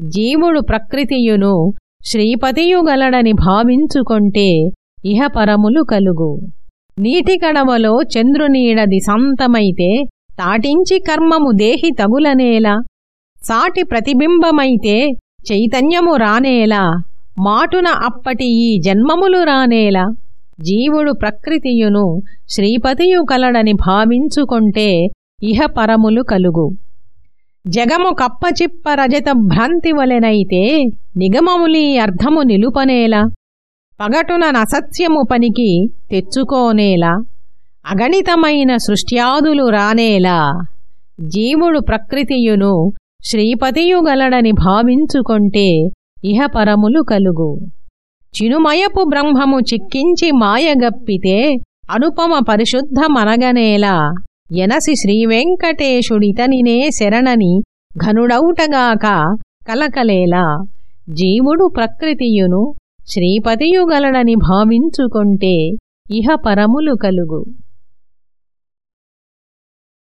జీవుడు ప్రకృతియును శ్రీపతియుగలడని భావించుకొంటే ఇహపరములు కలుగు. నీటి కడవలో చంద్రునీడది సంతమైతే తాటించి కర్మము దేహి తగులనేలా? సాటి ప్రతిబింబమైతే చైతన్యము రానేలా? మాటున అప్పటి ఈ జన్మములు రానేలా? జీవుడు ప్రకృతియును శ్రీపతియు కలడని భావించుకొంటే ఇహపరములు కలుగు. జగము కప్పచిప్ప రజత భ్రాంతి వలెనైతే నిగమములీ అర్థము నిలుపనేలా. పగటున నసత్యము పనికి తెచ్చుకోనేలా. అగణితమైన సృష్ట్యాదులు రానేలా. జీవుడు ప్రకృతియును శ్రీపతియుగలడని భావించుకొంటే ఇహపరములు కలుగు. చినుమయపు బ్రహ్మము చిక్కించి మాయగప్పితే అనుపమ పరిశుద్ధమనగనేలా. ఎనసి శ్రీవెంకటేశుడితనినే శరణని ఘనుడౌటగాక కలకలేలా. జీవుడు ప్రకృతియును శ్రీపతియుగలడని భావించుకొంటే ఇహ పరములు కలుగు.